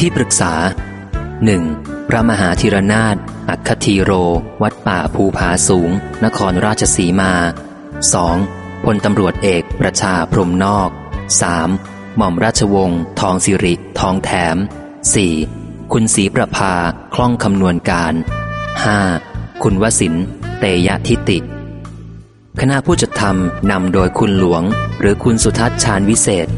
ที่ปรึกษา 1. พระมหาธีรนาถอัคคีโร วัดป่าภูผาสูง นครราชสีมา 2. พลตำรวจเอกประชาพรมนอก 3. หม่อมราชวงศ์ทองสิริ ทองแถม 4. คุณศรีประภา คล่องคำนวณการ 5. คุณวสินเตยะทิติ คณะผู้จัดทำนำโดยคุณหลวง หรือคุณสุทัศน์ชาญวิเศษ